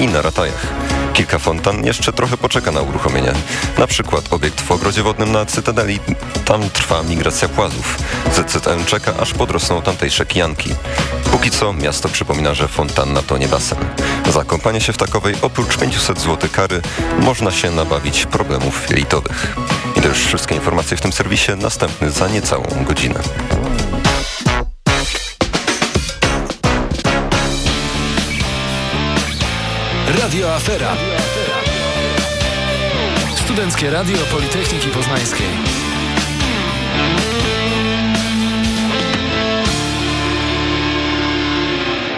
i na ratajach. Kilka fontan jeszcze trochę poczeka na uruchomienie. Na przykład obiekt w ogrodzie wodnym na Cytadeli. Tam trwa migracja płazów. ZZN czeka, aż podrosną tamtejsze kijanki. Póki co miasto przypomina, że fontanna to nie basen. Za kąpanie się w takowej oprócz 500 zł kary można się nabawić problemów filitowych. I to już wszystkie informacje w tym serwisie. Następny za niecałą godzinę. Radio Afera. Studenckie Radio Politechniki Poznańskiej.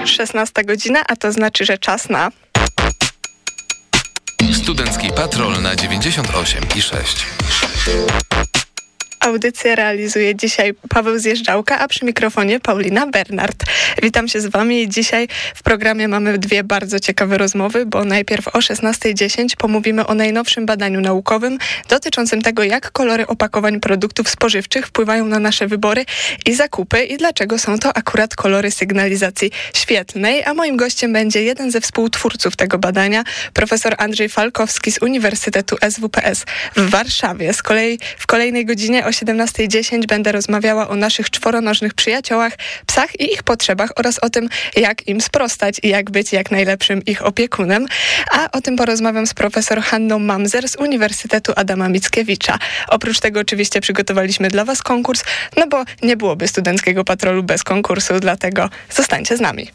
Szesnasta godzina, a to znaczy, że czas na... Studencki Patrol na 98 i 6. Audycję realizuje dzisiaj Paweł Zjeżdżałka, a przy mikrofonie Paulina Bernard. Witam się z Wami. Dzisiaj w programie mamy dwie bardzo ciekawe rozmowy, bo najpierw o 16.10 pomówimy o najnowszym badaniu naukowym dotyczącym tego, jak kolory opakowań produktów spożywczych wpływają na nasze wybory i zakupy i dlaczego są to akurat kolory sygnalizacji świetlnej. A moim gościem będzie jeden ze współtwórców tego badania, profesor Andrzej Falkowski z Uniwersytetu SWPS w Warszawie. Z kolei w kolejnej godzinie 17.10 będę rozmawiała o naszych czworonożnych przyjaciołach, psach i ich potrzebach oraz o tym, jak im sprostać i jak być jak najlepszym ich opiekunem. A o tym porozmawiam z profesor Hanną Mamzer z Uniwersytetu Adama Mickiewicza. Oprócz tego oczywiście przygotowaliśmy dla Was konkurs, no bo nie byłoby studenckiego patrolu bez konkursu, dlatego zostańcie z nami.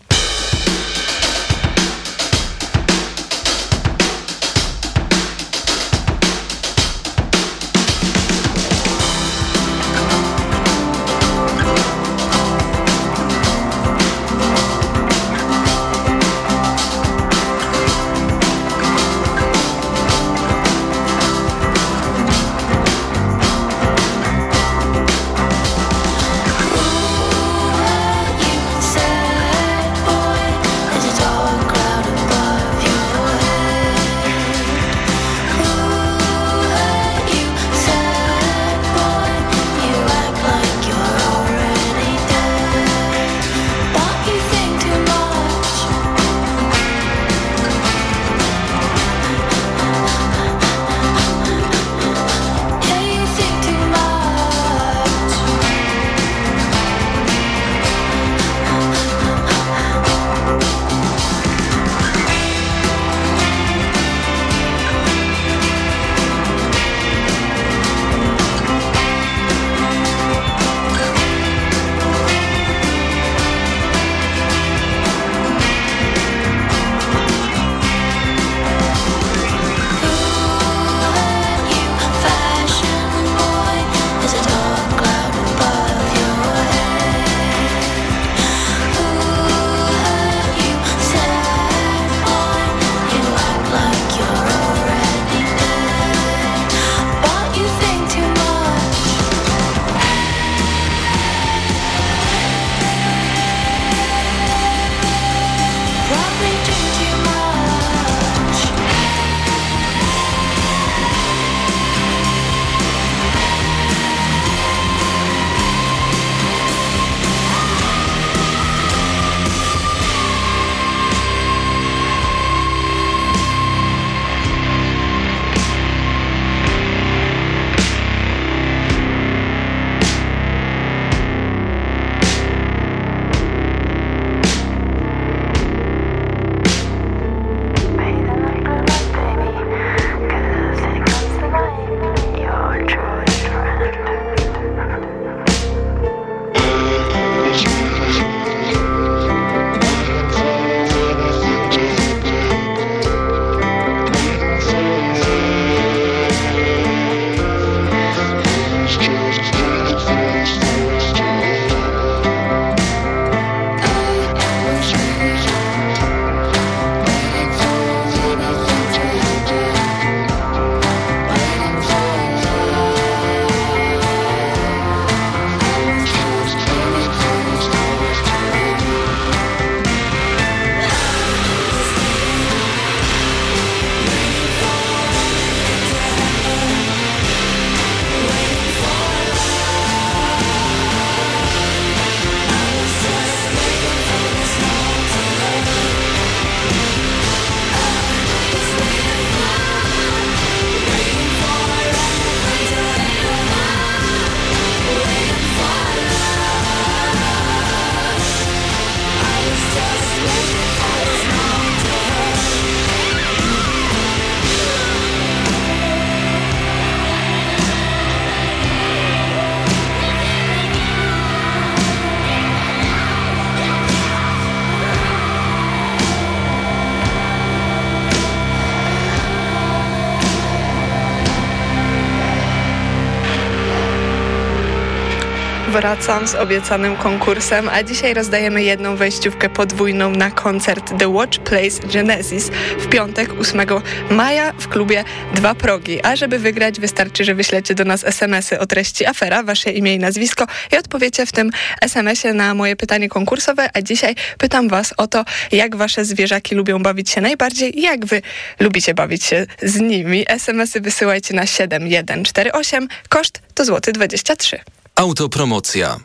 Wracam z obiecanym konkursem, a dzisiaj rozdajemy jedną wejściówkę podwójną na koncert The Watch Place Genesis w piątek 8 maja w klubie Dwa Progi. A żeby wygrać wystarczy, że wyślecie do nas smsy o treści afera, wasze imię i nazwisko i odpowiecie w tym smsie na moje pytanie konkursowe, a dzisiaj pytam was o to, jak wasze zwierzaki lubią bawić się najbardziej i jak wy lubicie bawić się z nimi. SMSy wysyłajcie na 7148, koszt to złoty 23. Autopromocja.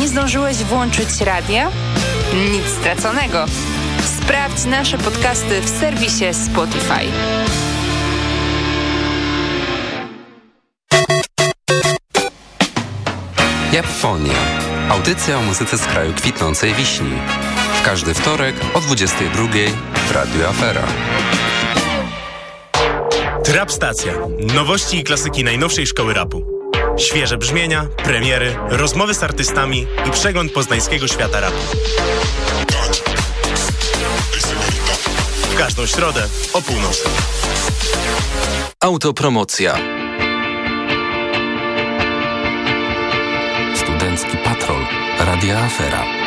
Nie zdążyłeś włączyć radia? Nic straconego. Sprawdź nasze podcasty w serwisie Spotify. Japfonia. Audycja o muzyce z kraju kwitnącej wiśni. W każdy wtorek o 22 w Radio Afera. Trap Stacja. Nowości i klasyki najnowszej szkoły rapu. Świeże brzmienia, premiery, rozmowy z artystami i przegląd poznańskiego świata rapu. W każdą środę o północy. Autopromocja. Studencki Patrol. Radio Afera.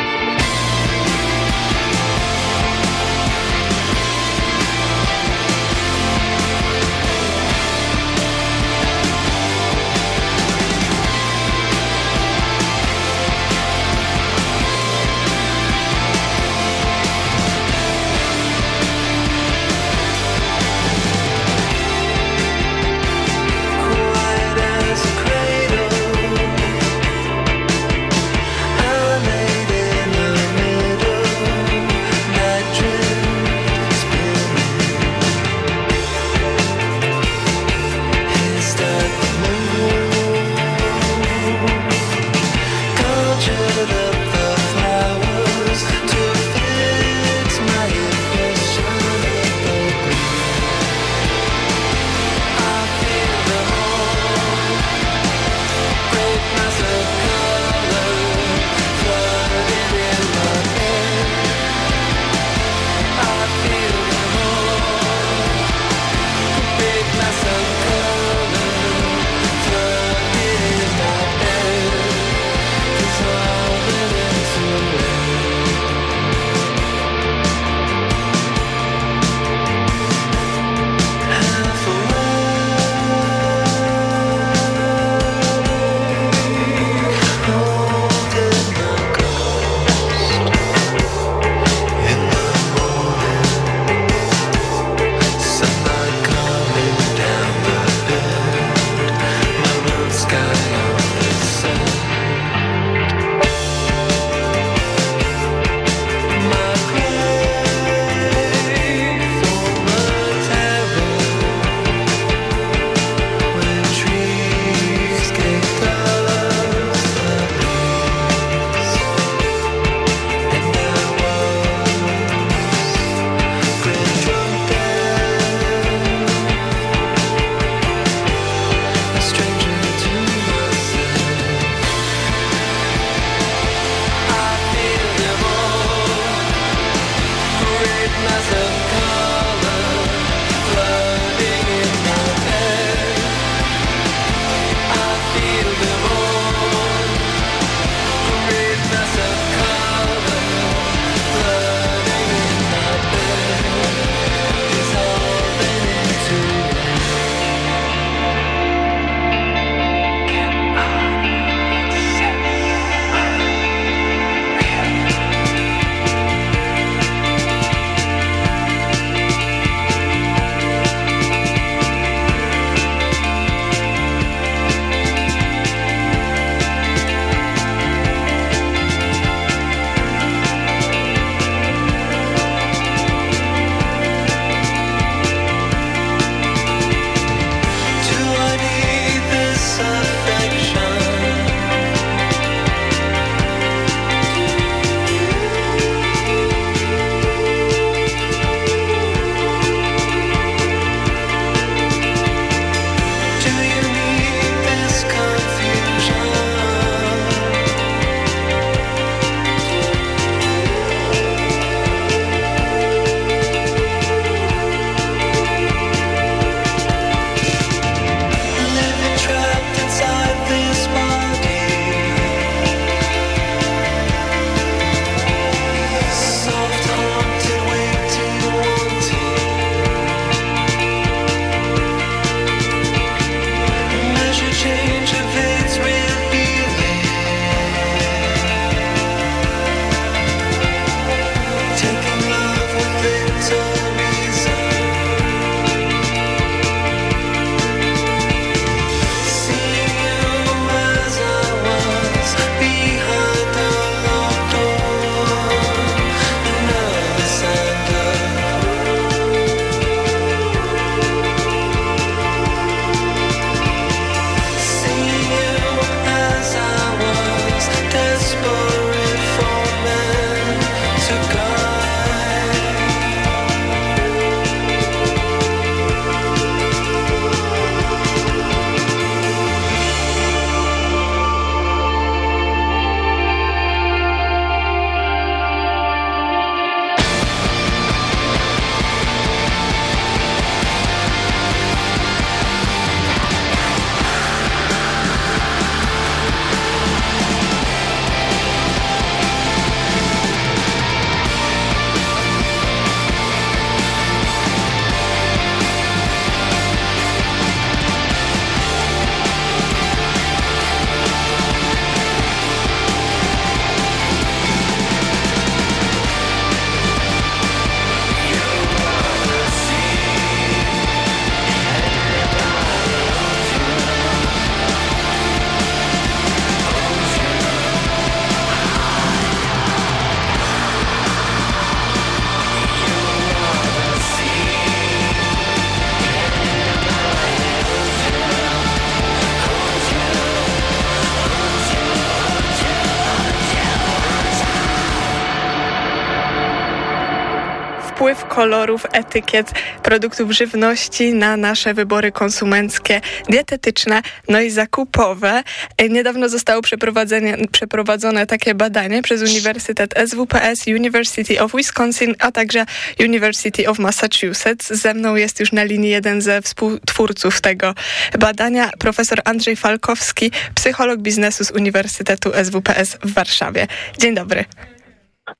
Kolorów, etykiet produktów żywności na nasze wybory konsumenckie, dietetyczne, no i zakupowe. Niedawno zostało przeprowadzone, przeprowadzone takie badanie przez Uniwersytet SWPS, University of Wisconsin, a także University of Massachusetts. Ze mną jest już na linii jeden ze współtwórców tego badania, profesor Andrzej Falkowski, psycholog biznesu z Uniwersytetu SWPS w Warszawie. Dzień dobry.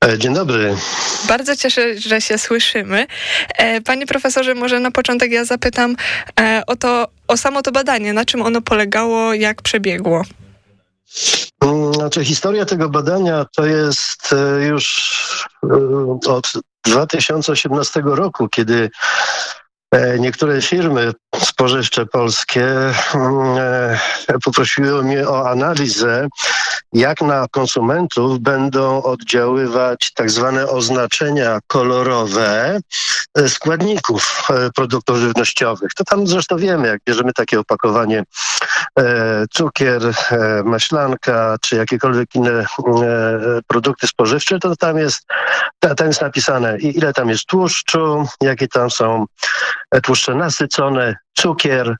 E, dzień dobry. Bardzo cieszę, że się słyszymy. E, panie profesorze, może na początek ja zapytam e, o to, o samo to badanie, na czym ono polegało, jak przebiegło. Mm, znaczy, historia tego badania to jest już od 2018 roku, kiedy niektóre firmy spożywcze polskie mm, poprosiły mnie o analizę jak na konsumentów będą oddziaływać tak zwane oznaczenia kolorowe e, składników e, produktów żywnościowych. To tam zresztą wiemy, jak bierzemy takie opakowanie e, cukier, maślanka czy jakiekolwiek inne produkty spożywcze, to tam jest, tam jest napisane ile tam jest tłuszczu, jakie tam są tłuszcze nasycone, cukier,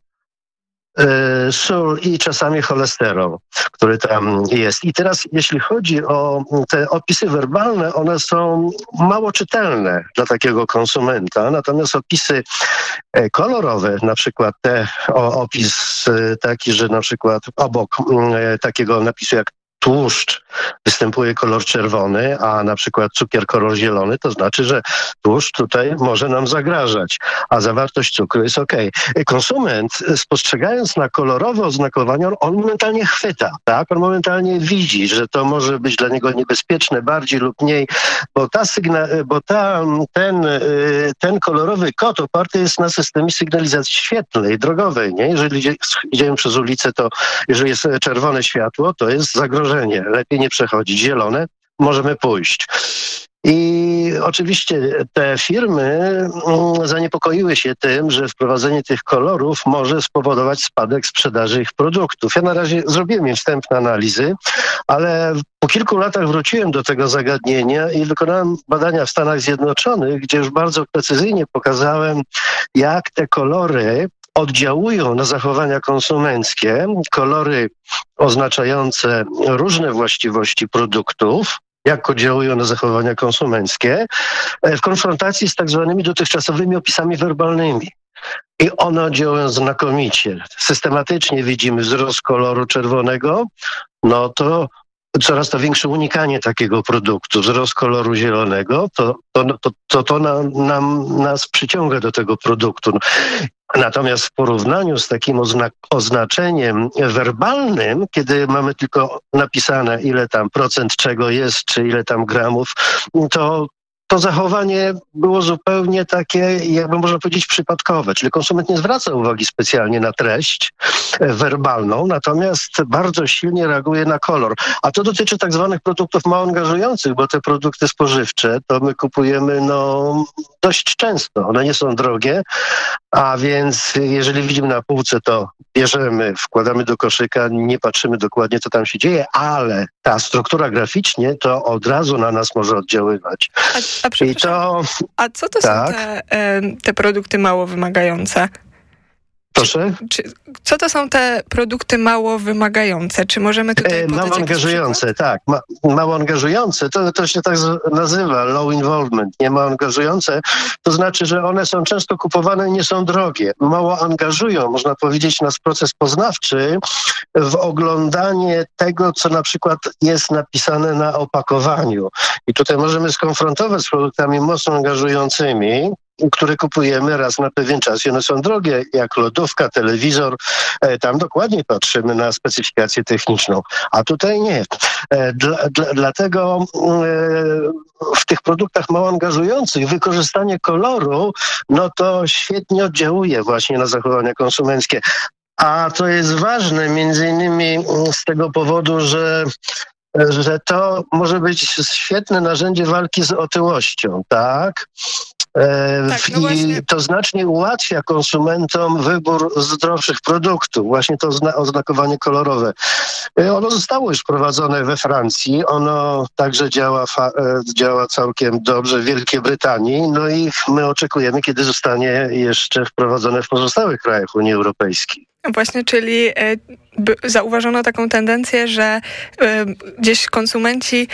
E, sól i czasami cholesterol, który tam jest. I teraz jeśli chodzi o te opisy werbalne, one są mało czytelne dla takiego konsumenta, natomiast opisy e, kolorowe, na przykład te opis e, taki, że na przykład obok takiego napisu jak tłuszcz występuje kolor czerwony, a na przykład cukier kolor zielony, to znaczy, że tłuszcz tutaj może nam zagrażać, a zawartość cukru jest ok. Konsument spostrzegając na kolorowe oznakowanie, on momentalnie chwyta, tak? On momentalnie widzi, że to może być dla niego niebezpieczne bardziej lub mniej, bo ta sygna, bo ta, ten, ten kolorowy kod oparty jest na systemie sygnalizacji świetlnej, drogowej, nie? Jeżeli idziemy przez ulicę, to jeżeli jest czerwone światło, to jest zagrożenie lepiej nie przechodzić. Zielone, możemy pójść. I oczywiście te firmy mm, zaniepokoiły się tym, że wprowadzenie tych kolorów może spowodować spadek sprzedaży ich produktów. Ja na razie zrobiłem wstępne analizy, ale po kilku latach wróciłem do tego zagadnienia i wykonałem badania w Stanach Zjednoczonych, gdzie już bardzo precyzyjnie pokazałem, jak te kolory oddziałują na zachowania konsumenckie, kolory oznaczające różne właściwości produktów, jak oddziałują na zachowania konsumenckie, e, w konfrontacji z tak zwanymi dotychczasowymi opisami werbalnymi. I one działają znakomicie. Systematycznie widzimy wzrost koloru czerwonego, no to coraz to większe unikanie takiego produktu, wzrost koloru zielonego, to to, to, to, to nam, nas przyciąga do tego produktu. Natomiast w porównaniu z takim ozna oznaczeniem werbalnym, kiedy mamy tylko napisane, ile tam procent czego jest, czy ile tam gramów, to to zachowanie było zupełnie takie, jakby można powiedzieć, przypadkowe. Czyli konsument nie zwraca uwagi specjalnie na treść e, werbalną, natomiast bardzo silnie reaguje na kolor. A to dotyczy tak zwanych produktów mało angażujących, bo te produkty spożywcze to my kupujemy no, dość często. One nie są drogie, a więc jeżeli widzimy na półce, to bierzemy, wkładamy do koszyka, nie patrzymy dokładnie, co tam się dzieje, ale ta struktura graficznie to od razu na nas może oddziaływać. A, a, I to, a co to tak? są te, te produkty mało wymagające? Proszę? Czy, co to są te produkty mało wymagające? Czy możemy tutaj e, Mało angażujące, tak. Ma, mało angażujące, to, to się tak nazywa low involvement. Nie mało angażujące, to znaczy, że one są często kupowane i nie są drogie. Mało angażują, można powiedzieć, nas proces poznawczy w oglądanie tego, co na przykład jest napisane na opakowaniu. I tutaj możemy skonfrontować z produktami mocno angażującymi, które kupujemy raz na pewien czas i one są drogie, jak lodówka, telewizor. E, tam dokładnie patrzymy na specyfikację techniczną, a tutaj nie. E, dla, dla, dlatego e, w tych produktach mało angażujących wykorzystanie koloru, no to świetnie oddziałuje właśnie na zachowania konsumenckie. A to jest ważne między innymi z tego powodu, że że to może być świetne narzędzie walki z otyłością, tak? E, Tak, no I to znacznie ułatwia konsumentom wybór zdrowszych produktów, właśnie to zna- oznakowanie kolorowe. E, Ono zostało już wprowadzone we Francji, ono także działa, e, działa całkiem dobrze w Wielkiej Brytanii, no i my oczekujemy, kiedy zostanie jeszcze wprowadzone w pozostałych krajach Unii Europejskiej. Właśnie, czyli zauważono taką tendencję, że gdzieś konsumenci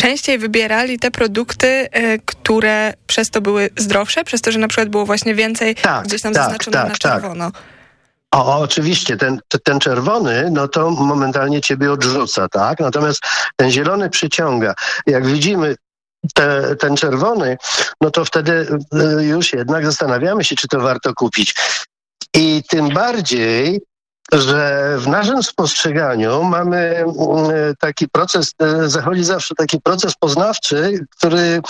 częściej wybierali te produkty, e, które przez to były zdrowsze, przez to, że na przykład było właśnie więcej Tak, gdzieś tam tak, zaznaczone tak, na tak. czerwono. O, oczywiście, ten, ten czerwony, no to momentalnie ciebie odrzuca, tak? Natomiast ten zielony przyciąga. Jak widzimy te, ten czerwony, no to wtedy y, już jednak zastanawiamy się, czy to warto kupić. I tym bardziej, że w naszym spostrzeganiu mamy mm, taki proces, y, zachodzi zawsze taki proces poznawczy, który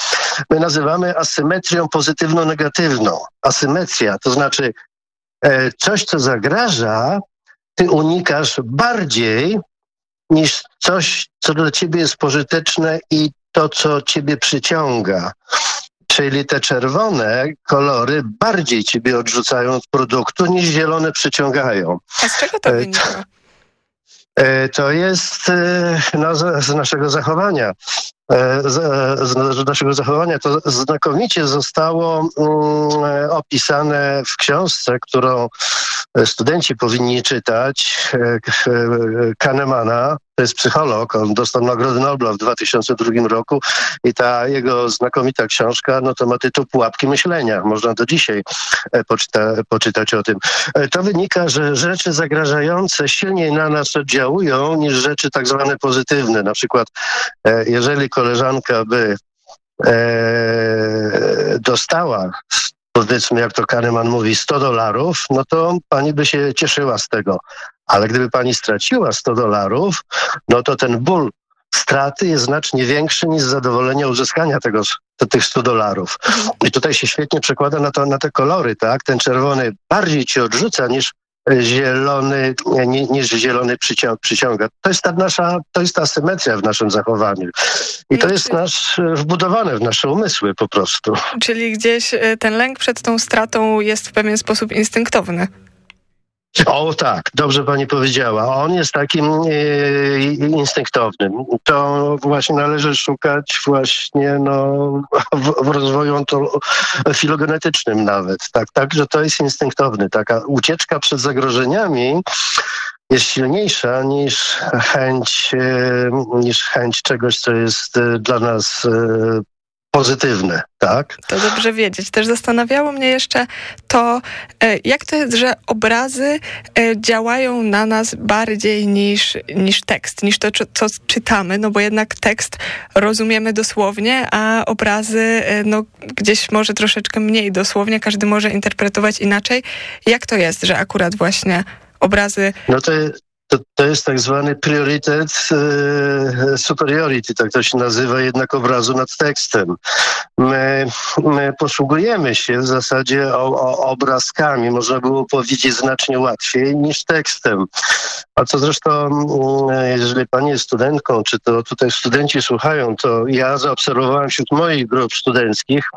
my nazywamy asymetrią pozytywno-negatywną. Asymetria, to znaczy e, coś, co zagraża, ty unikasz bardziej niż coś, co dla ciebie jest pożyteczne i to, co ciebie przyciąga. Czyli te czerwone kolory bardziej ciebie odrzucają od produktu niż zielone przyciągają. A z czego to E, wynika? E, To jest no, z naszego zachowania. E, Z, z, naszego zachowania to znakomicie zostało mm, e, opisane w książce, którą e, studenci powinni czytać, e, e, Kahnemana. To jest psycholog, on dostał Nagrodę Nobla w 2002 roku i ta jego znakomita książka, no to ma tytuł Pułapki myślenia. Można do dzisiaj e, poczyta, poczytać o tym. E, To wynika, że rzeczy zagrażające silniej na nas oddziałują niż rzeczy tak zwane pozytywne. Na przykład, e, jeżeli koleżanka by e, dostała, powiedzmy, jak to Kahneman mówi, 100 dolarów, no to pani by się cieszyła z tego. Ale gdyby pani straciła 100 dolarów, no to ten ból straty jest znacznie większy niż zadowolenie uzyskania tego, te- tych 100 dolarów. I tutaj się świetnie przekłada na, to, na te kolory, tak? Ten czerwony bardziej ci odrzuca niż zielony, ni- niż zielony przycią- przyciąga. To jest ta nasza, to jest ta symetria w naszym zachowaniu. I to jest nasz, wbudowane w nasze umysły po prostu. Czyli gdzieś e, ten lęk przed tą stratą jest w pewien sposób instynktowny. O tak, dobrze pani powiedziała. On jest takim e, instynktownym. To właśnie należy szukać właśnie no, w, w rozwoju filogenetycznym nawet. Tak, tak, że to jest instynktowny. Taka ucieczka przed zagrożeniami jest silniejsza niż chęć, e, niż chęć czegoś, co jest e, dla nas e, pozytywne, tak? To dobrze wiedzieć. Też zastanawiało mnie jeszcze to, e, jak to jest, że obrazy e, działają na nas bardziej niż, niż tekst, niż to, co czytamy, no bo jednak tekst rozumiemy dosłownie, a obrazy e, no, gdzieś może troszeczkę mniej dosłownie, każdy może interpretować inaczej. Jak to jest, że akurat właśnie obrazy No to, to, to jest tak zwany priorytet e, superiority, tak to się nazywa jednak obrazu nad tekstem. My, my posługujemy się w zasadzie o, o obrazkami, można było powiedzieć znacznie łatwiej niż tekstem. A co zresztą, mm, jeżeli pani jest studentką, czy to tutaj studenci słuchają, to ja zaobserwowałem wśród moich grup studenckich,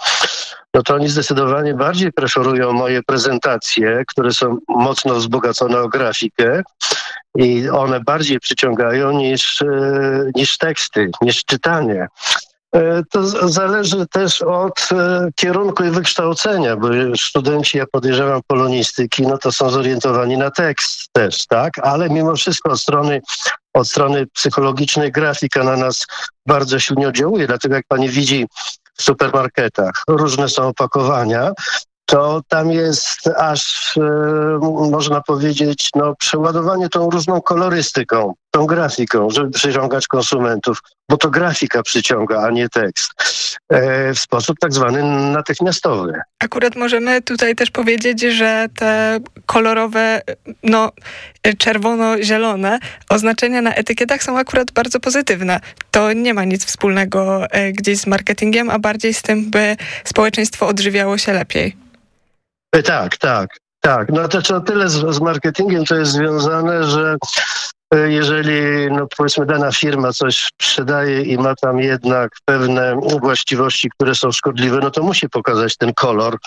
no to oni zdecydowanie bardziej preferują moje prezentacje, które są mocno wzbogacone o grafikę i one bardziej przyciągają niż, e, niż teksty, niż czytanie. E, To zależy też od e, kierunku i wykształcenia, bo studenci, ja podejrzewam, polonistyki, no to są zorientowani na tekst też, tak? Ale mimo wszystko od strony, od strony psychologicznej grafika na nas bardzo silnie oddziałuje, dlatego jak pani widzi w supermarketach, różne są opakowania, to tam jest aż, e, można powiedzieć, no, przeładowanie tą różną kolorystyką, tą grafiką, żeby przyciągać konsumentów, bo to grafika przyciąga, a nie tekst, e, w sposób tak zwany natychmiastowy. Akurat możemy tutaj też powiedzieć, że te kolorowe, no czerwono-zielone oznaczenia na etykietach są akurat bardzo pozytywne. To nie ma nic wspólnego e, gdzieś z marketingiem, a bardziej z tym, by społeczeństwo odżywiało się lepiej. E, Tak, tak, tak. No to co tyle z, z marketingiem to jest związane, że jeżeli, no powiedzmy, dana firma coś sprzedaje i ma tam jednak pewne właściwości, które są szkodliwe, no to musi pokazać ten kolor e,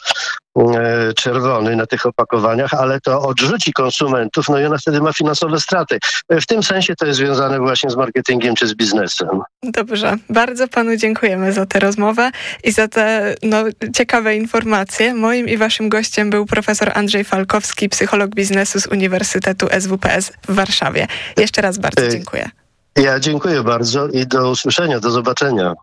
czerwony na tych opakowaniach, ale to odrzuci konsumentów, no i ona wtedy ma finansowe straty. E, w tym sensie to jest związane właśnie z marketingiem czy z biznesem. Dobrze, bardzo panu dziękujemy za tę rozmowę i za te no, ciekawe informacje. Moim i waszym gościem był profesor Andrzej Falkowski, psycholog biznesu z Uniwersytetu SWPS w Warszawie. Jeszcze raz bardzo E, dziękuję. Ja dziękuję bardzo i do usłyszenia, do zobaczenia.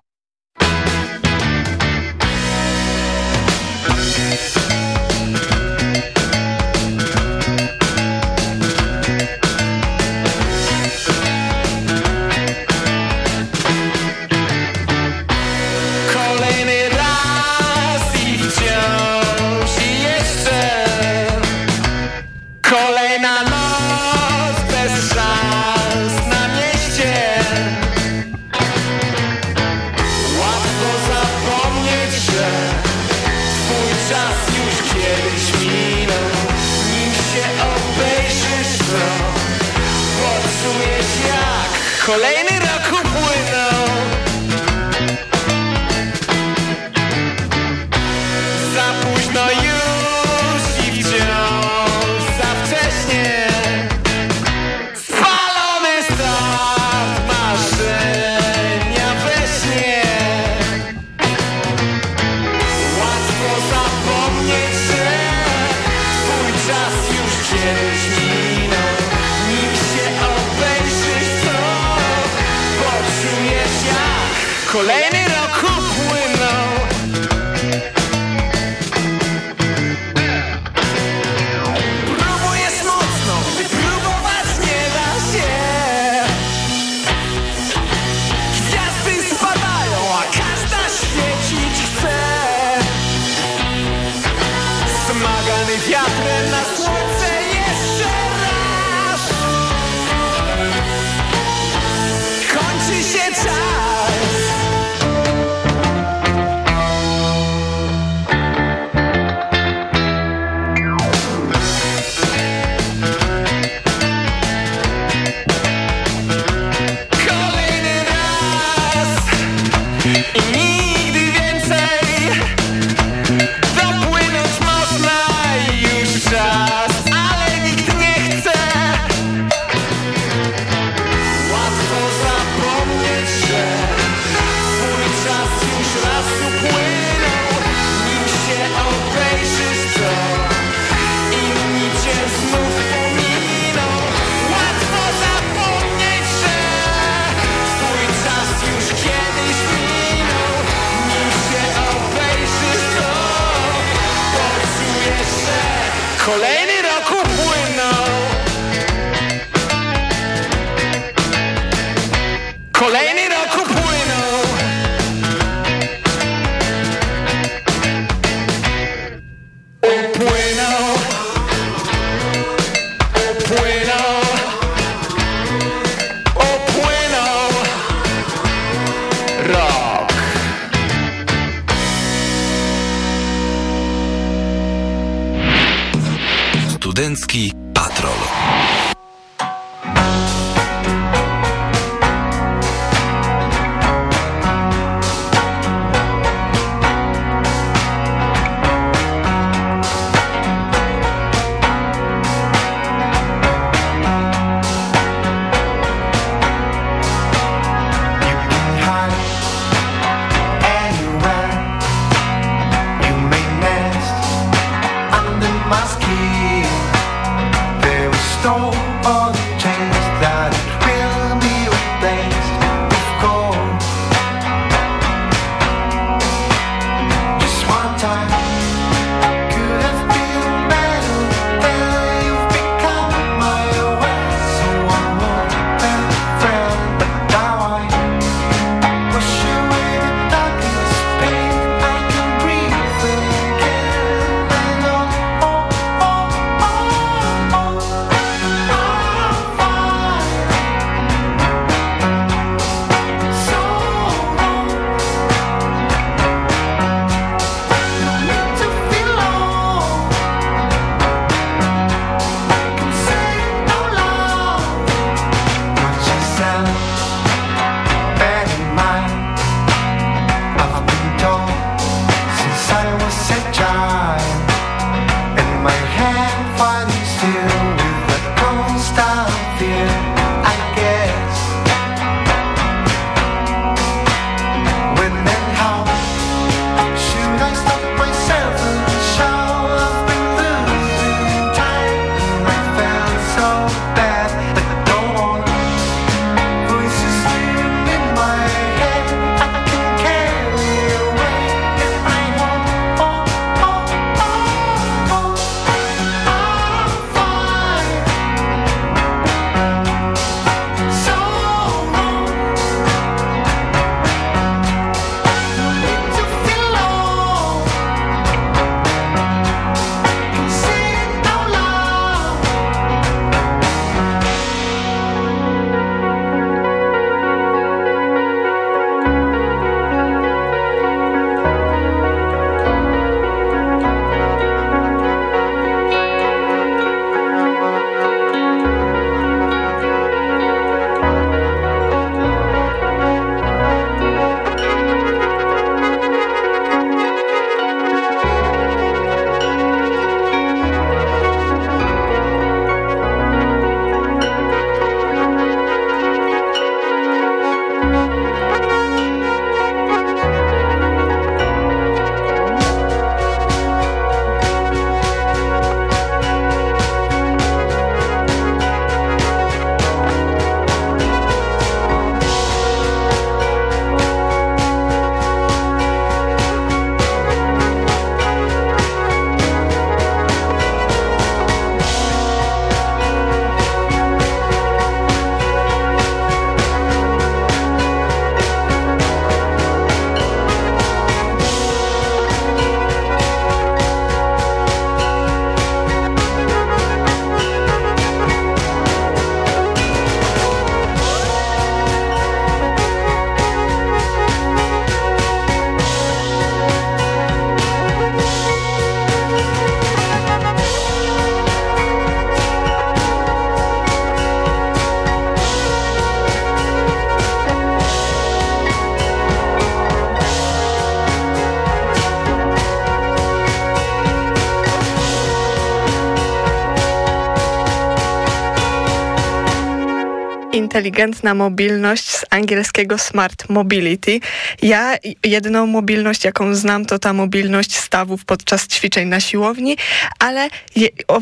Inteligentna mobilność z angielskiego smart mobility. Ja jedyną mobilność, jaką znam, to ta mobilność stawów podczas ćwiczeń na siłowni, ale je, o,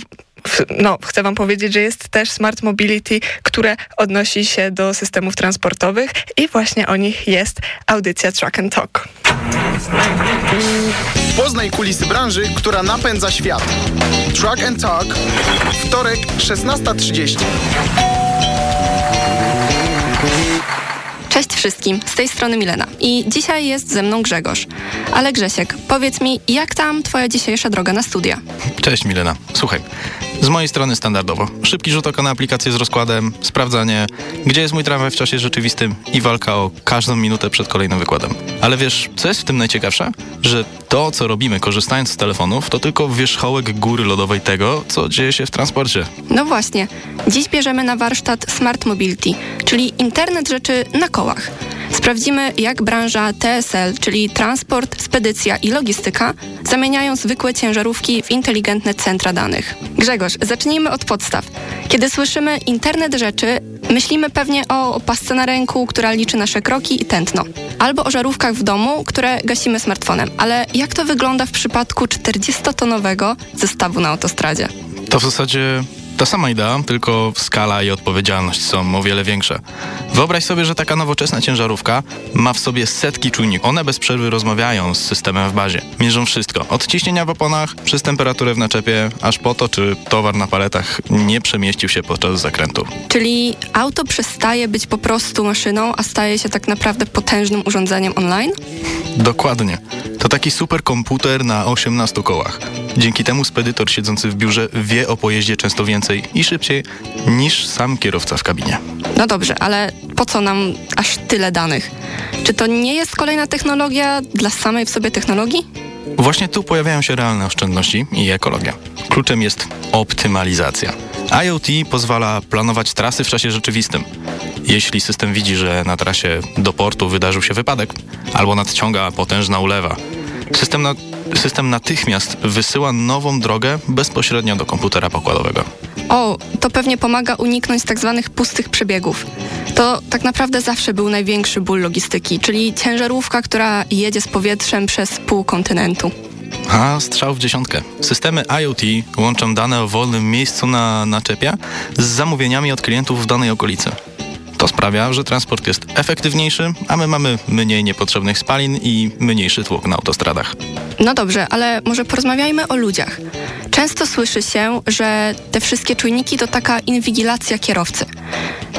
no, chcę Wam powiedzieć, że jest też Smart Mobility, które odnosi się do systemów transportowych i właśnie o nich jest audycja Truck and Talk. Poznaj kulisy branży, która napędza świat. Truck and Talk. Wtorek, 16.30. Cześć wszystkim, z tej strony Milena i dzisiaj jest ze mną Grzegorz. Ale Grzesiek, powiedz mi, jak tam twoja dzisiejsza droga na studia? Cześć Milena, słuchaj, z mojej strony standardowo. Szybki rzut oka na aplikację z rozkładem, sprawdzanie, gdzie jest mój tramwaj w czasie rzeczywistym i walka o każdą minutę przed kolejnym wykładem. Ale wiesz, co jest w tym najciekawsze? Że to, co robimy korzystając z telefonów, to tylko wierzchołek góry lodowej tego, co dzieje się w transporcie. No właśnie, dziś bierzemy na warsztat Smart Mobility, czyli internet rzeczy na kołach. Sprawdzimy, jak branża TSL, czyli transport, spedycja i logistyka, zamieniają zwykłe ciężarówki w inteligentne centra danych. Grzegorz, zacznijmy od podstaw. Kiedy słyszymy internet rzeczy, myślimy pewnie o pasce na ręku, która liczy nasze kroki i tętno. Albo o żarówkach w domu, które gasimy smartfonem. Ale jak to wygląda w przypadku 40-tonowego zestawu na autostradzie? To w zasadzie ta sama idea, tylko skala i odpowiedzialność są o wiele większe. Wyobraź sobie, że taka nowoczesna ciężarówka ma w sobie setki czujników. One bez przerwy rozmawiają z systemem w bazie. Mierzą wszystko. Od ciśnienia w oponach, przez temperaturę w naczepie, aż po to, czy towar na paletach nie przemieścił się podczas zakrętu. Czyli auto przestaje być po prostu maszyną, a staje się tak naprawdę potężnym urządzeniem online? Dokładnie. To taki superkomputer na 18 kołach. Dzięki temu spedytor siedzący w biurze wie o pojeździe często więcej i szybciej niż sam kierowca w kabinie. No dobrze, ale po co nam aż tyle danych? Czy to nie jest kolejna technologia dla samej w sobie technologii? Właśnie tu pojawiają się realne oszczędności i ekologia. Kluczem jest optymalizacja. IoT pozwala planować trasy w czasie rzeczywistym. Jeśli system widzi, że na trasie do portu wydarzył się wypadek albo nadciąga potężna ulewa, system, na, system natychmiast wysyła nową drogę bezpośrednio do komputera pokładowego. O, to pewnie pomaga uniknąć tak zwanych pustych przebiegów. To tak naprawdę zawsze był największy ból logistyki, czyli ciężarówka, która jedzie z powietrzem przez pół kontynentu. A strzał w dziesiątkę. Systemy IoT łączą dane o wolnym miejscu na naczepie z zamówieniami od klientów w danej okolicy. To sprawia, że transport jest efektywniejszy, a my mamy mniej niepotrzebnych spalin i mniejszy tłok na autostradach. No dobrze, ale może porozmawiajmy o ludziach. Często słyszy się, że te wszystkie czujniki to taka inwigilacja kierowcy.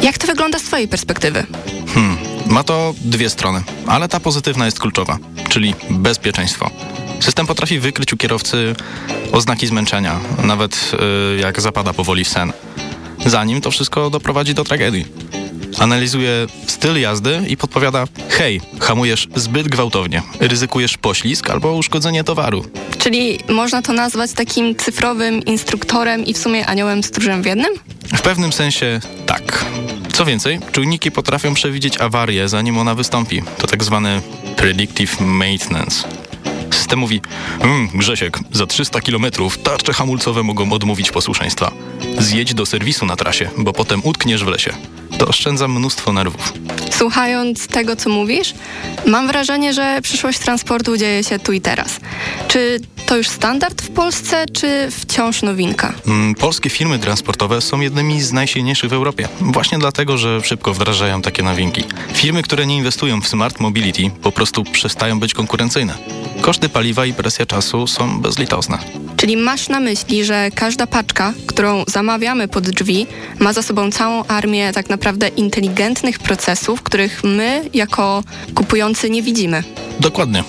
Jak to wygląda z Twojej perspektywy? Hmm, ma to dwie strony, ale ta pozytywna jest kluczowa, czyli bezpieczeństwo. System potrafi wykryć u kierowcy oznaki zmęczenia, nawet yy, jak zapada powoli w sen. Zanim to wszystko doprowadzi do tragedii. Analizuje styl jazdy i podpowiada: hej, hamujesz zbyt gwałtownie, ryzykujesz poślizg albo uszkodzenie towaru. Czyli można to nazwać takim cyfrowym instruktorem i w sumie aniołem stróżem w jednym? W pewnym sensie tak. Co więcej, czujniki potrafią przewidzieć awarię, zanim ona wystąpi. To tak zwany predictive maintenance. System mówi, mmm, Grzesiek, za 300 km tarcze hamulcowe mogą odmówić posłuszeństwa. Zjedź do serwisu na trasie, bo potem utkniesz w lesie. To oszczędza mnóstwo nerwów. Słuchając tego, co mówisz, mam wrażenie, że przyszłość transportu dzieje się tu i teraz. Czy to już standard w Polsce, czy wciąż nowinka? Mm, polskie firmy transportowe są jednymi z najsilniejszych w Europie. Właśnie dlatego, że szybko wdrażają takie nowinki. Firmy, które nie inwestują w smart mobility, po prostu przestają być konkurencyjne. Koszty paliwa i presja czasu są bezlitosne. Czyli masz na myśli, że każda paczka, którą zamawiamy pod drzwi, ma za sobą całą armię tak naprawdę inteligentnych procesów, których my jako kupujący nie widzimy. Dokładnie.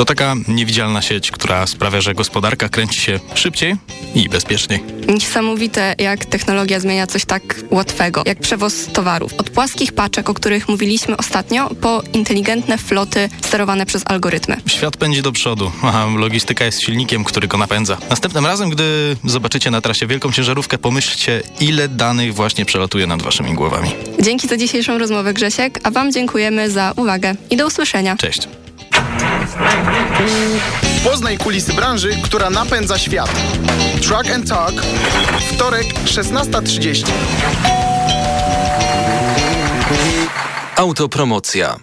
To taka niewidzialna sieć, która sprawia, że gospodarka kręci się szybciej i bezpieczniej. Niesamowite, jak technologia zmienia coś tak łatwego, jak przewóz towarów. Od płaskich paczek, o których mówiliśmy ostatnio, po inteligentne floty sterowane przez algorytmy. Świat pędzi do przodu, a logistyka jest silnikiem, który go napędza. Następnym razem, gdy zobaczycie na trasie wielką ciężarówkę, pomyślcie, ile danych właśnie przelatuje nad waszymi głowami. Dzięki za dzisiejszą rozmowę, Grzesiek, a wam dziękujemy za uwagę i do usłyszenia. Cześć. Poznaj kulisy branży, która napędza świat. Truck and Talk. Wtorek, 16.30. Autopromocja.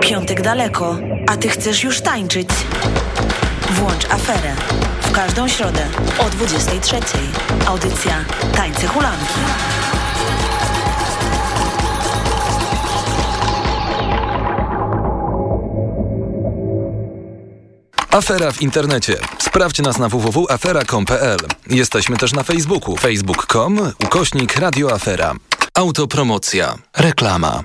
Piątek daleko, a ty chcesz już tańczyć. Włącz aferę. W każdą środę o 23. Audycja Tańce Hulanki. Afera w internecie. Sprawdź nas na www.afera.com.pl. Jesteśmy też na Facebooku. facebook.com ukośnik radioafera. Autopromocja. Reklama.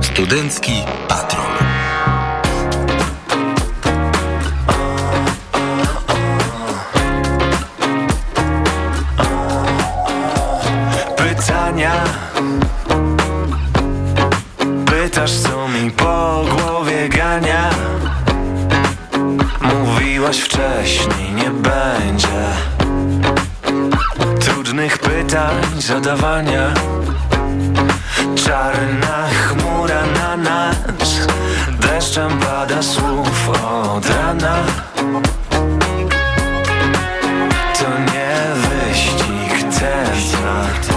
Studencki Patrol. Pytania. Pytasz co mi po głowie gania. Mówiłaś wcześniej nie będzie Trudnych pytań zadawania. Czarna chmura na nas Deszczem pada słów od rana. To nie wyścig temat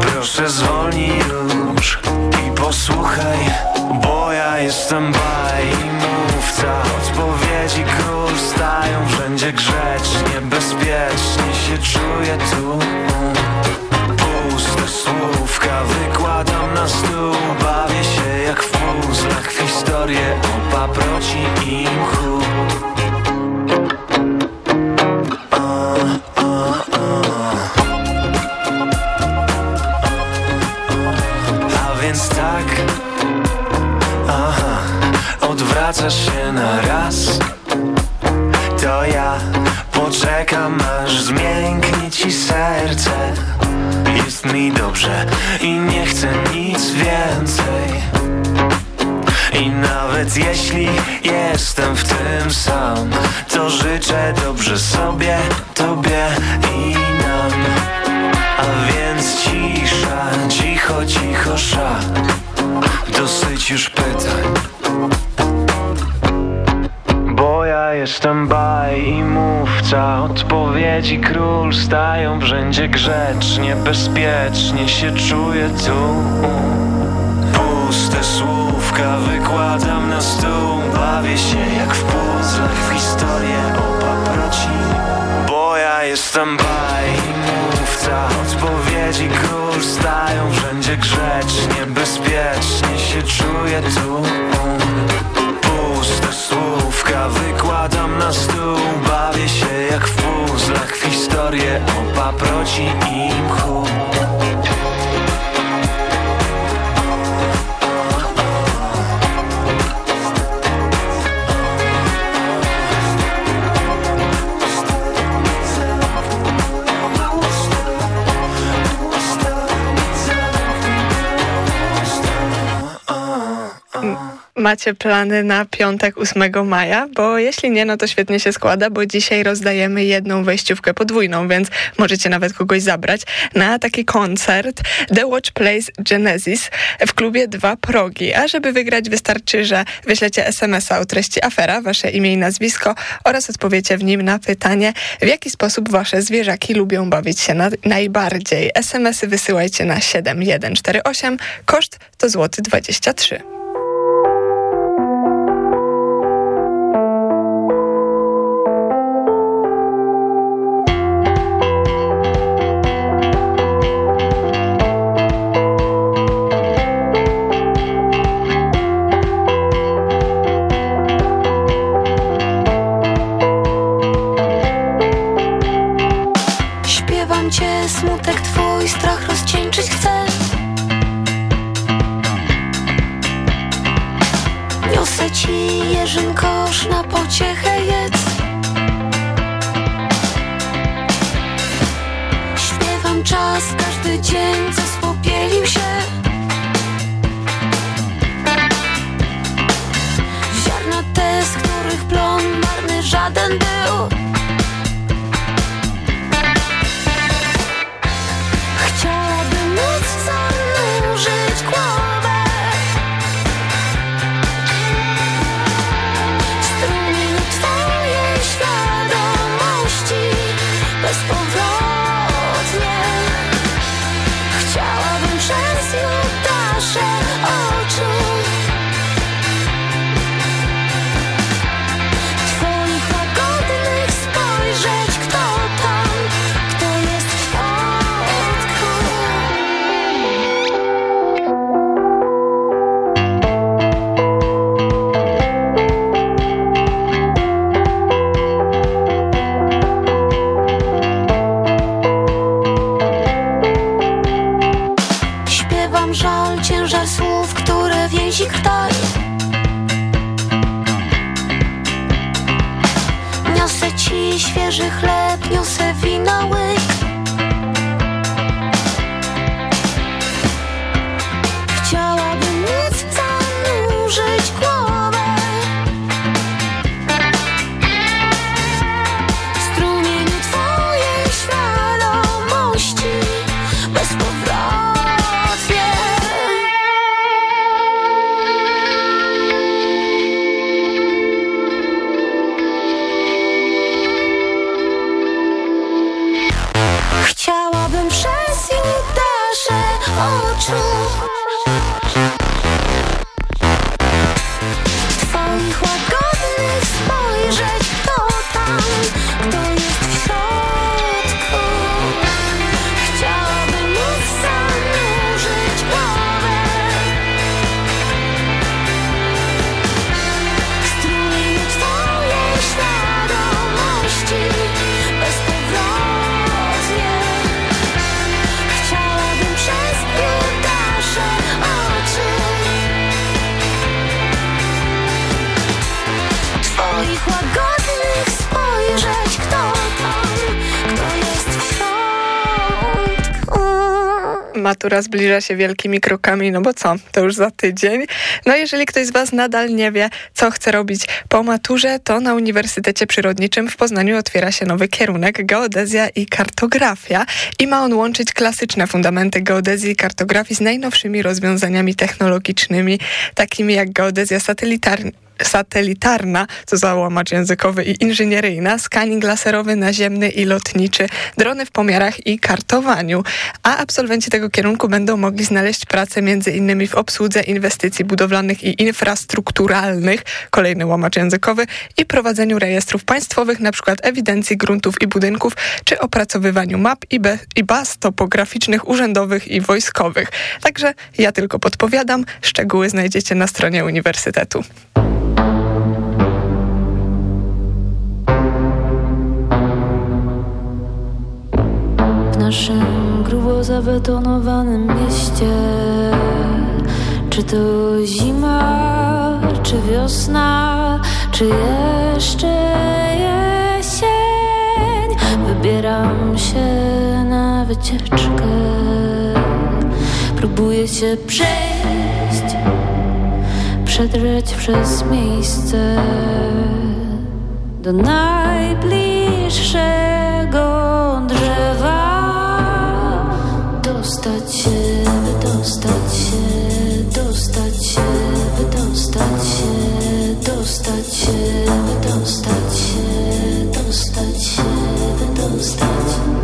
Proszę zwolnij już i posłuchaj Bo ja jestem bajmówca Odpowiedzi król stają wszędzie grzecznie Bezpiecznie się czuję tu. Puste wykładam na stół Bawię się jak w puzzlach historię o paproci i mchu. A więc tak Aha Odwracasz się na raz. To ja poczekam aż zmięknie ci serce Jest mi dobrze i nie chcę nic więcej. I nawet jeśli jestem w tym sam To życzę dobrze sobie, tobie i nam. A więc cisza, cicho, cicho sza. Dosyć już pytań. Bo ja jestem baj i Odpowiedzi król stają wszędzie grzecznie Bezpiecznie się czuję tu. Puste słówka wykładam na stół Bawię się jak w puzzlach w historię o paproci. Bo ja jestem baj i mówca Odpowiedzi król stają wszędzie grzecznie Bezpiecznie się czuję tu Puste słówka wykładam na stół. Bawię się jak w puzzlach w historię o paproci i mchu Macie plany na piątek 8 maja? Bo jeśli nie, no to świetnie się składa, bo dzisiaj rozdajemy jedną wejściówkę podwójną, więc możecie nawet kogoś zabrać na taki koncert The Watch Plays Genesis w klubie Dwa Progi. A żeby wygrać wystarczy, że wyślecie SMS-a o treści afera, wasze imię i nazwisko oraz odpowiecie w nim na pytanie, w jaki sposób wasze zwierzaki lubią bawić się na, najbardziej. SMS-y wysyłajcie na 7148, koszt to złoty 23. świeży chleb, niosę wina łyk Matura zbliża się wielkimi krokami, no bo co, to już za tydzień. No jeżeli ktoś z Was nadal nie wie, co chce robić po maturze, to na Uniwersytecie Przyrodniczym w Poznaniu otwiera się nowy kierunek geodezja i kartografia i ma on łączyć klasyczne fundamenty geodezji i kartografii z najnowszymi rozwiązaniami technologicznymi, takimi jak geodezja satelitarna satelitarna, co za łamacz językowy i inżynieryjna, skaning laserowy, naziemny i lotniczy, drony w pomiarach i kartowaniu. A absolwenci tego kierunku będą mogli znaleźć pracę innymi w obsłudze inwestycji budowlanych i infrastrukturalnych, kolejny łamacz językowy, i prowadzeniu rejestrów państwowych, przykład ewidencji gruntów i budynków, czy opracowywaniu map i, i baz topograficznych, urzędowych i wojskowych. Także ja tylko podpowiadam, szczegóły znajdziecie na stronie Uniwersytetu. Naszym grubo zabetonowanym mieście. Czy to zima, czy wiosna, czy jeszcze jesień? Wybieram się na wycieczkę. Próbuję się przejść Przedrzeć przez miejsce Do najbliższego Dostać się, wydostać się Dostać się, wydostać się Dostać się, wydostać się Dostać się, wydostać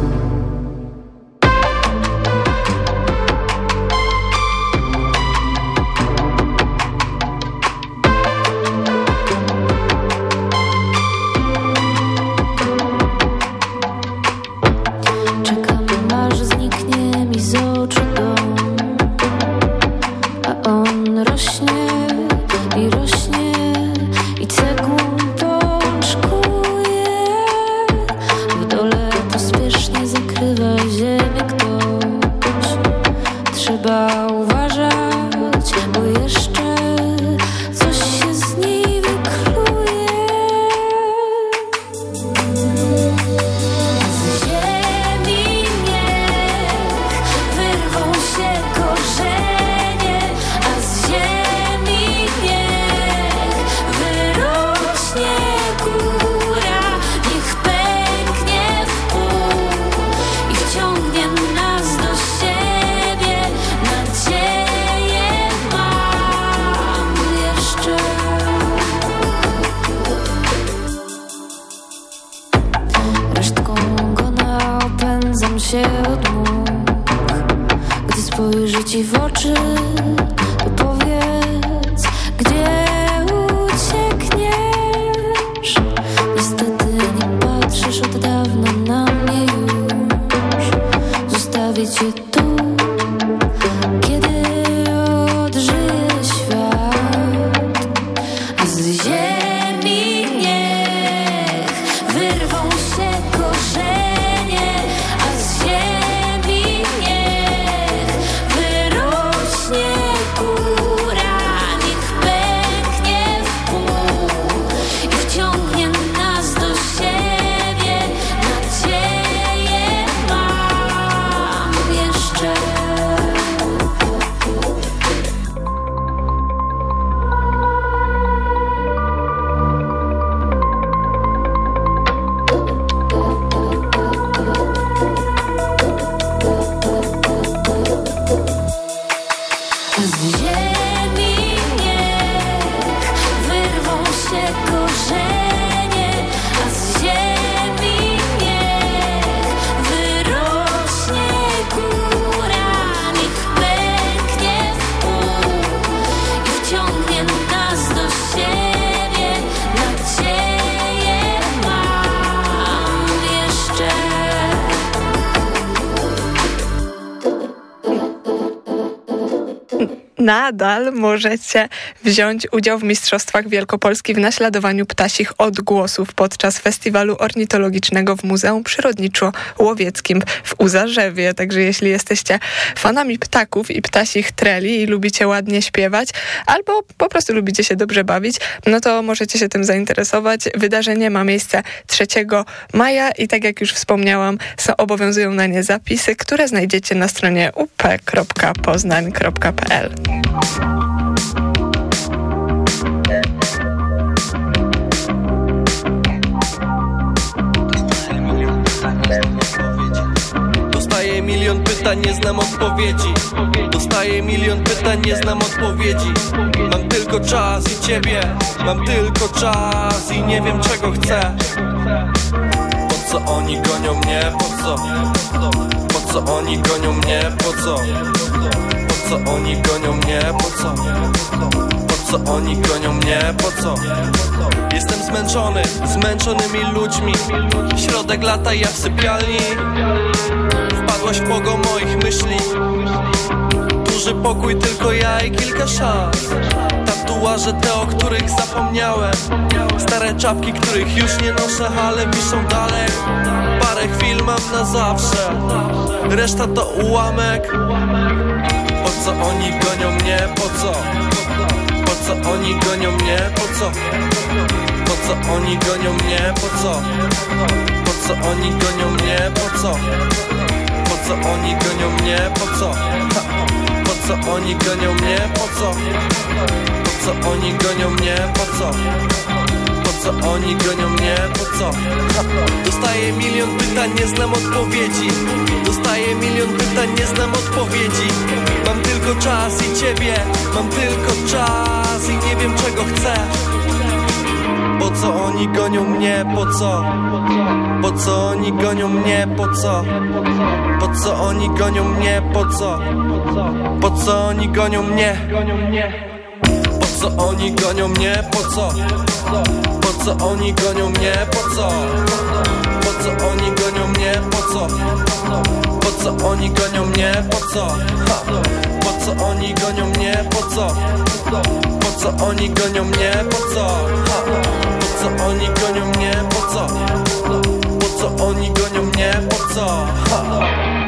Nadal możecie wziąć udział w Mistrzostwach Wielkopolski w naśladowaniu ptasich odgłosów podczas festiwalu ornitologicznego w Muzeum Przyrodniczo-Łowieckim w Uzarzewie. Także jeśli jesteście fanami ptaków i ptasich treli i lubicie ładnie śpiewać, albo po prostu lubicie się dobrze bawić, no to możecie się tym zainteresować. Wydarzenie ma miejsce 3 maja i tak jak już wspomniałam, są, obowiązują na nie zapisy, które znajdziecie na stronie up.poznań.pl. Dostaję milion pytań, nie znam odpowiedzi. Dostaję milion pytań, nie znam odpowiedzi. Mam tylko czas i ciebie. Mam tylko czas i nie wiem czego chcę. Po co oni gonią mnie, po co? Po co oni gonią mnie, po co? Co oni gonią mnie, po co? Po co oni gonią mnie, po co? Jestem zmęczony, zmęczonymi ludźmi. Środek lata, ja w sypialni. Wpadłaś w pogo moich myśli. Duży pokój, tylko ja i kilka szans. Tatuaże te, o których zapomniałem. Stare czapki, których już nie noszę, ale wiszą dalej. Parę chwil mam na zawsze. Reszta to ułamek co oni gonią mnie, po co? Po co oni gonią mnie, po co? Po co oni gonią mnie, po co? Po co oni gonią mnie, po co? Po co oni gonią mnie, po co? Po co oni gonią mnie, po co? Po co oni gonią mnie, po co? Co oni gonią mnie, po co? Dostaję milion pytań, nie znam odpowiedzi Dostaję milion pytań, nie znam odpowiedzi Mam tylko czas i ciebie Mam tylko czas i nie wiem czego chcę Po co oni gonią mnie, po co? Po co oni gonią mnie, po co? Po co oni gonią mnie, po co? Po co oni gonią mnie? Co oni gonią mnie, po co? Po co oni gonią mnie, po co? Po co oni gonią mnie, po co? Po co oni gonią mnie, po co? Ha. Po co oni gonią mnie, po co? Po co oni gonią mnie, po co? Ha. Po co oni gonią mnie, po co? Po co oni gonią mnie, po co? Ha.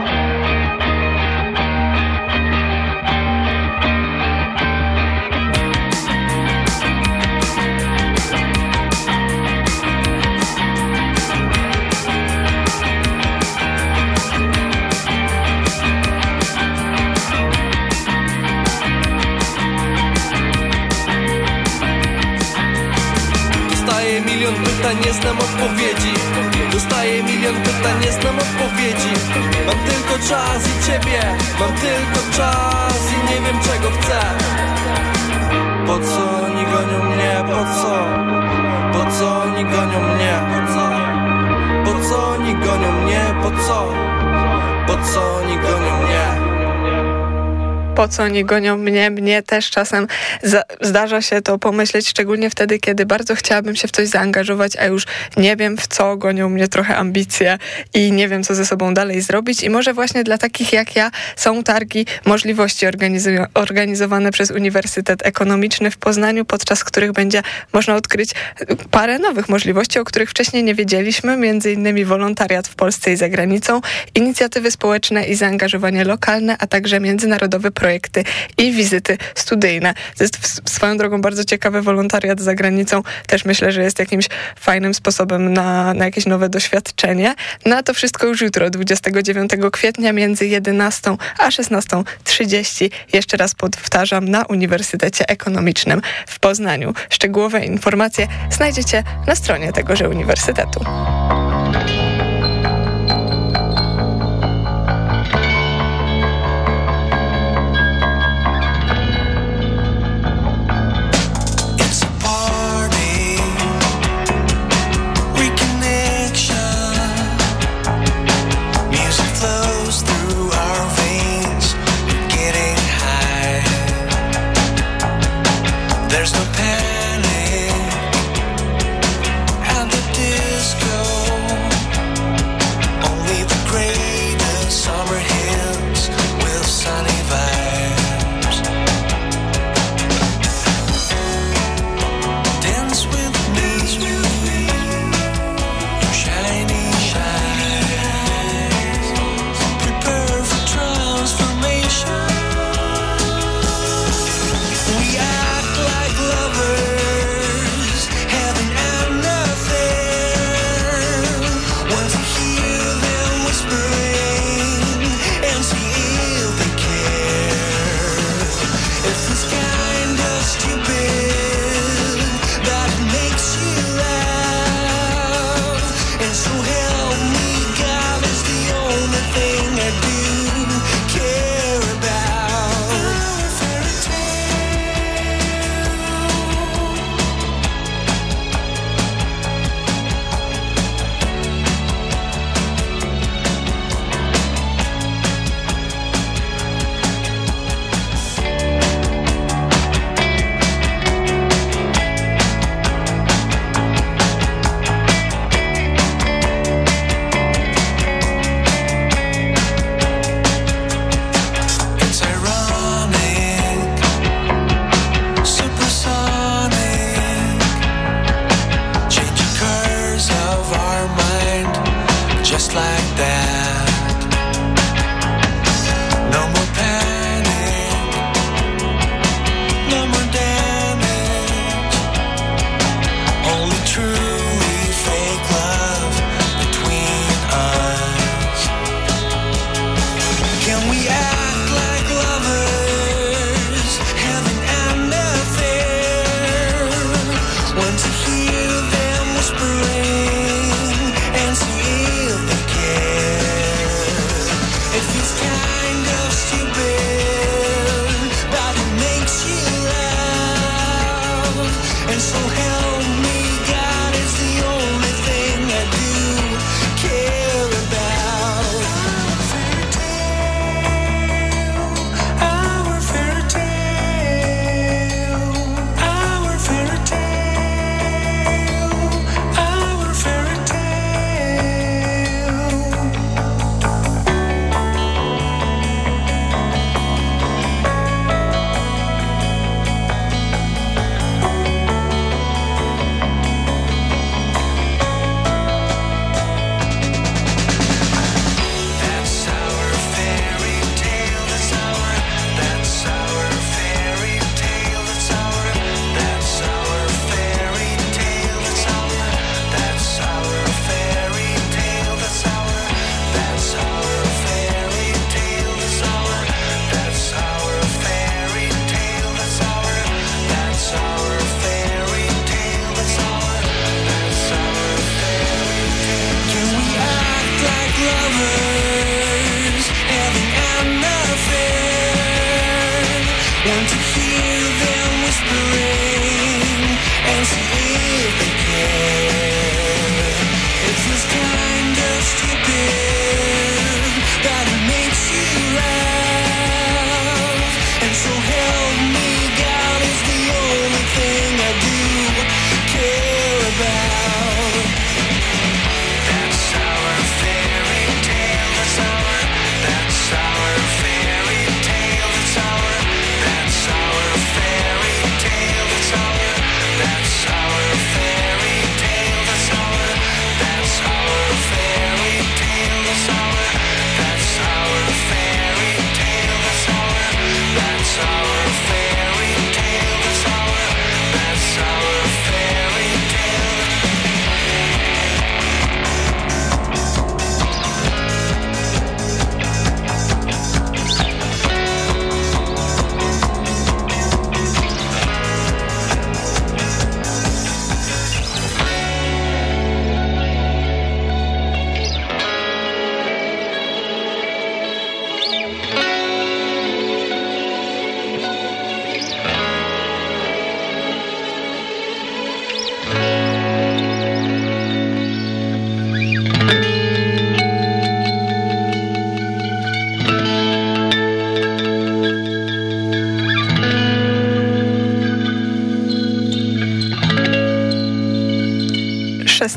Pytań, nie znam odpowiedzi Dostaję milion pytań, nie znam odpowiedzi Mam tylko czas i ciebie Mam tylko czas i nie wiem czego chcę Po co oni gonią mnie, po co? Po co oni gonią mnie, po co? Po co oni gonią mnie, po co? Po co oni gonią mnie? Po co oni gonią mnie. Mnie też czasem zdarza się to pomyśleć, szczególnie wtedy, kiedy bardzo chciałabym się w coś zaangażować, a już nie wiem w co, gonią mnie trochę ambicje i nie wiem, co ze sobą dalej zrobić. I może właśnie dla takich jak ja są targi możliwości organizowane przez Uniwersytet Ekonomiczny w Poznaniu, podczas których będzie można odkryć parę nowych możliwości, o których wcześniej nie wiedzieliśmy, między innymi wolontariat w Polsce i za granicą, inicjatywy społeczne i zaangażowanie lokalne, a także międzynarodowy projekt projekty i wizyty studyjne. To jest swoją drogą bardzo ciekawy wolontariat za granicą. Też myślę, że jest jakimś fajnym sposobem na, na jakieś nowe doświadczenie. No a to wszystko już jutro, 29 kwietnia między 11 a 16.30. Jeszcze raz powtarzam, na Uniwersytecie Ekonomicznym w Poznaniu. Szczegółowe informacje znajdziecie na stronie tegoże uniwersytetu.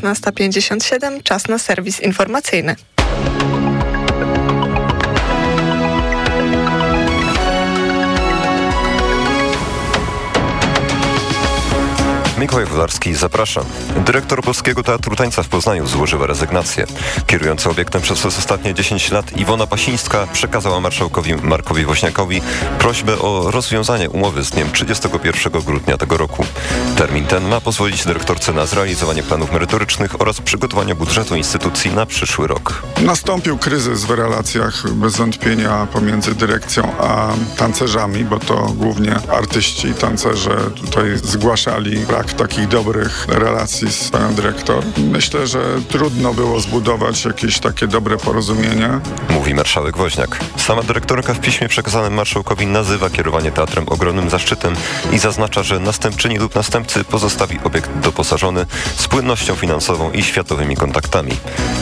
16.57, czas na serwis informacyjny. Mikołaj Wolarski, zapraszam. Dyrektor Polskiego Teatru Tańca w Poznaniu złożyła rezygnację. Kierująca obiektem przez ostatnie 10 lat Iwona Pasińska przekazała marszałkowi Markowi Woźniakowi prośbę o rozwiązanie umowy z dniem 31 grudnia tego roku. Termin ten ma pozwolić dyrektorce na zrealizowanie planów merytorycznych oraz przygotowanie budżetu instytucji na przyszły rok. Nastąpił kryzys w relacjach bez wątpienia pomiędzy dyrekcją a tancerzami, bo to głównie artyści tancerze tutaj zgłaszali brak takich dobrych relacji z panią dyrektor. Myślę, że trudno było zbudować jakieś takie dobre porozumienie. Mówi marszałek Woźniak. Sama dyrektorka w piśmie przekazanym marszałkowi nazywa kierowanie teatrem ogromnym zaszczytem i zaznacza, że następczyni lub następcy pozostawi obiekt doposażony z płynnością finansową i światowymi kontaktami.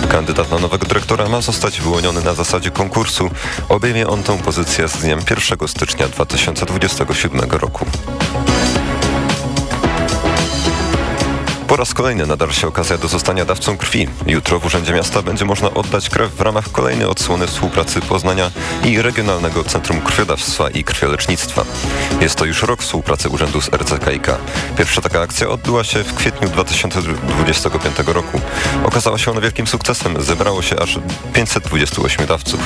Kandydat na nowego dyrektora ma zostać wyłoniony na zasadzie konkursu. Obejmie on tę pozycję z dniem 1 stycznia 2027 roku. Raz kolejny nadarza się okazja do zostania dawcą krwi. Jutro w Urzędzie Miasta będzie można oddać krew w ramach kolejnej odsłony współpracy Poznania i Regionalnego Centrum Krwiodawstwa i Krwiolecznictwa. Jest to już rok współpracy urzędu z RCKiK. Pierwsza taka akcja odbyła się w kwietniu 2025 roku. Okazała się ona wielkim sukcesem. Zebrało się aż 528 dawców.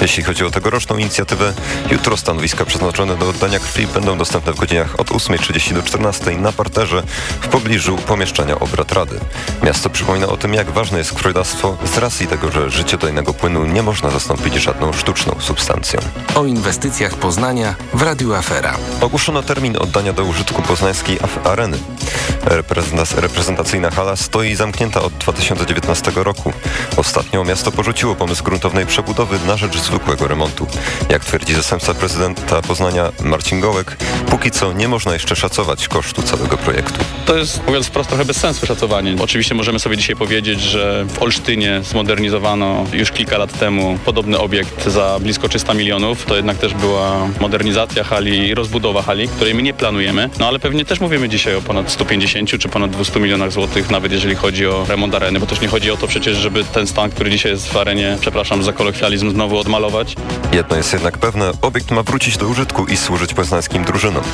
Jeśli chodzi o tegoroczną inicjatywę, jutro stanowiska przeznaczone do oddania krwi będą dostępne w godzinach od 8.30 do 14.00 na parterze w pobliżu pomieszczenia obrad Rady. Miasto przypomina o tym, jak ważne jest krwiodawstwo z racji tego, że życie dojnego płynu nie można zastąpić żadną sztuczną substancją. O inwestycjach Poznania w Radiu Afera. Ogłoszono termin oddania do użytku poznańskiej areny. Reprezentacyjna hala stoi zamknięta od 2019 roku. Ostatnio miasto porzuciło pomysł gruntownej przebudowy na rzecz zwykłego remontu. Jak twierdzi zastępca prezydenta Poznania Marcin Gołek, póki co nie można jeszcze szacować kosztu całego projektu. To jest, mówiąc wprost, trochę bez sensu szacowanie. Oczywiście możemy sobie dzisiaj powiedzieć, że w Olsztynie zmodernizowano już kilka lat temu podobny obiekt za blisko 300 milionów. To jednak też była modernizacja hali i rozbudowa hali, której my nie planujemy. No ale pewnie też mówimy dzisiaj o ponad 150 czy ponad 200 milionach złotych, nawet jeżeli chodzi o remont areny, bo też nie chodzi o to przecież, żeby ten stan, który dzisiaj jest w arenie, przepraszam za kolokwializm, znowu odmalować. Jedno jest jednak pewne, obiekt ma wrócić do użytku i służyć poznańskim drużynom.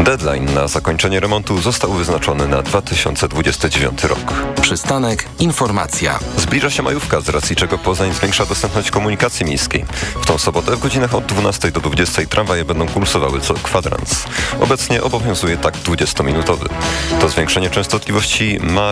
Deadline na zakończenie remontu został wyznaczony na 2029 rok. Przystanek Informacja. Zbliża się majówka, z racji czego Poznań zwiększa dostępność komunikacji miejskiej. W tą sobotę w godzinach od 12 do 20 tramwaje będą kursowały co kwadrans. Obecnie obowiązuje tak 20-minutowy. To zwiększenie częstotliwości ma